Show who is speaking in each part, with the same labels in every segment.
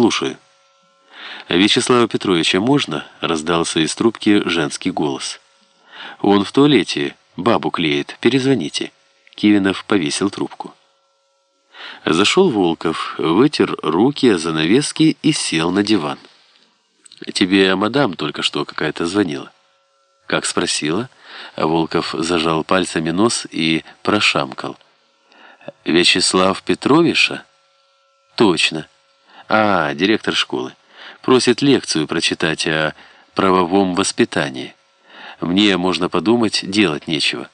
Speaker 1: «Слушаю». «Вячеслава Петровича можно?» — раздался из трубки женский голос. «Он в туалете, бабу клеит, перезвоните». Кивинов повесил трубку. Зашел Волков, вытер руки о занавески и сел на диван. «Тебе мадам только что какая-то звонила». «Как спросила?» Волков зажал пальцами нос и прошамкал. «Вячеслав Петровиша?» «Точно. А, директор школы. Просит лекцию прочитать о правовом воспитании. Мне, можно подумать, делать нечего.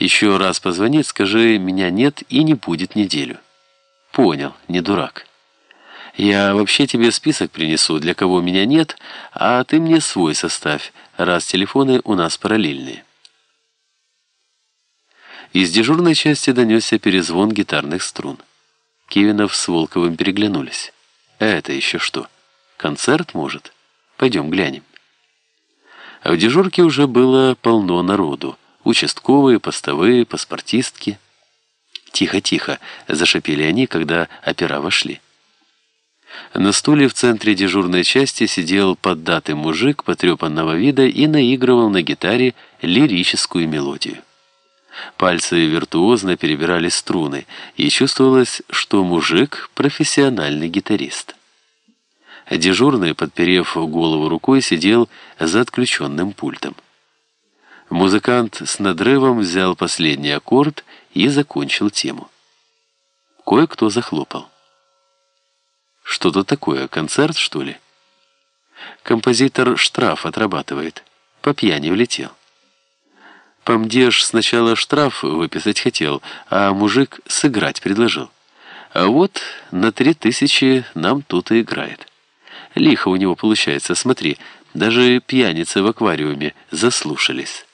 Speaker 1: Еще раз позвонит, скажи, меня нет и не будет неделю». «Понял, не дурак». «Я вообще тебе список принесу, для кого меня нет, а ты мне свой составь, раз телефоны у нас параллельные». Из дежурной части донесся перезвон гитарных струн. Кивинов с Волковым переглянулись. «Это еще что? Концерт, может? Пойдем глянем». А в дежурке уже было полно народу. Участковые, постовые, паспортистки. «Тихо-тихо!» — зашипели они, когда опера вошли. На стуле в центре дежурной части сидел поддатый мужик потрепанного вида и наигрывал на гитаре лирическую мелодию. Пальцы виртуозно перебирали струны, и чувствовалось, что мужик – профессиональный гитарист. Дежурный, подперев голову рукой, сидел за отключенным пультом. Музыкант с надрывом взял последний аккорд и закончил тему. Кое-кто захлопал. Что-то такое, концерт, что ли? Композитор штраф отрабатывает. По пьяни влетел. Помдеж сначала штраф выписать хотел, а мужик сыграть предложил. А вот на три тысячи нам тут и играет. Лихо у него получается, смотри, даже пьяницы в аквариуме заслушались.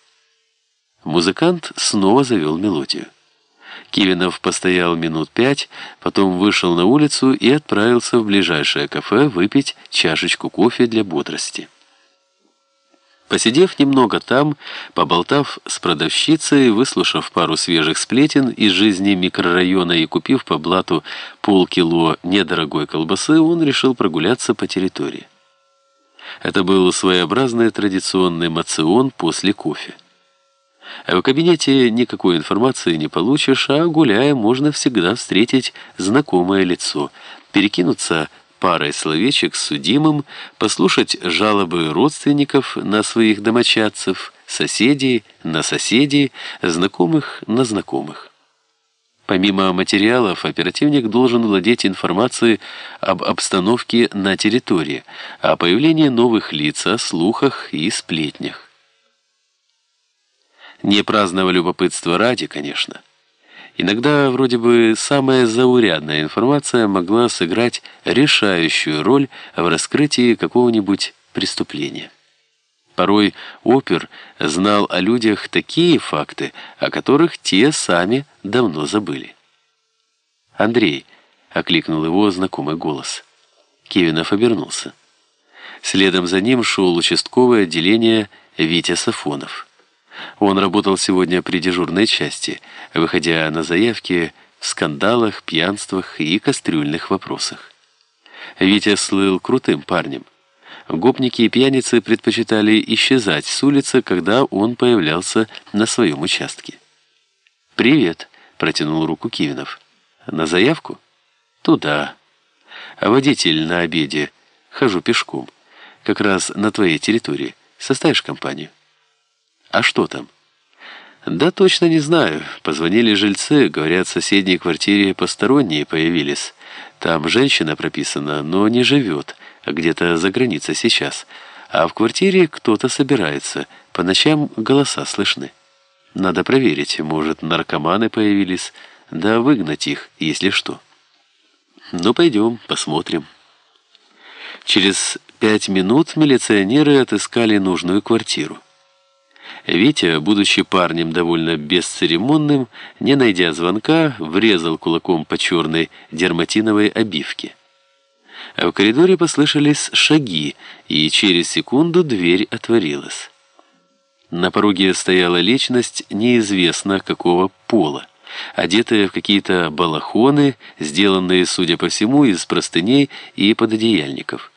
Speaker 1: Музыкант снова завел мелодию. Кивинов постоял минут пять, потом вышел на улицу и отправился в ближайшее кафе выпить чашечку кофе для бодрости. Посидев немного там, поболтав с продавщицей, выслушав пару свежих сплетен из жизни микрорайона и купив по блату полкило недорогой колбасы, он решил прогуляться по территории. Это был своеобразный традиционный мацион после кофе. А в кабинете никакой информации не получишь, а гуляя можно всегда встретить знакомое лицо, перекинуться парой словечек с судимым, послушать жалобы родственников на своих домочадцев, соседей на соседей, знакомых на знакомых. Помимо материалов, оперативник должен владеть информацией об обстановке на территории, о появлении новых лиц, о слухах и сплетнях. Не праздного любопытства ради, конечно. Иногда вроде бы самая заурядная информация могла сыграть решающую роль в раскрытии какого-нибудь преступления. Порой опер знал о людях такие факты, о которых те сами давно забыли. «Андрей», — окликнул его знакомый голос. Кевинов обернулся. Следом за ним шел участковое отделение Витя Сафонов. Он работал сегодня при дежурной части, выходя на заявки в скандалах, пьянствах и кастрюльных вопросах. Витя слыл крутым парнем. Гопники и пьяницы предпочитали исчезать с улицы, когда он появлялся на своем участке. «Привет», — протянул руку Кивинов. «На заявку?» «Туда. А водитель на обеде. Хожу пешком. Как раз на твоей территории. Составишь компанию?» «А что там?» «Да точно не знаю. Позвонили жильцы, говорят, в соседней квартире посторонние появились. Там женщина прописана, но не живет, а где-то за границей сейчас. А в квартире кто-то собирается, по ночам голоса слышны. Надо проверить, может, наркоманы появились, да выгнать их, если что». «Ну, пойдем, посмотрим». Через пять минут милиционеры отыскали нужную квартиру. Витя, будучи парнем довольно бесцеремонным, не найдя звонка, врезал кулаком по черной дерматиновой обивке. А в коридоре послышались шаги, и через секунду дверь отворилась. На пороге стояла личность неизвестно какого пола. одетые в какие-то балахоны, сделанные, судя по всему, из простыней и пододеяльников.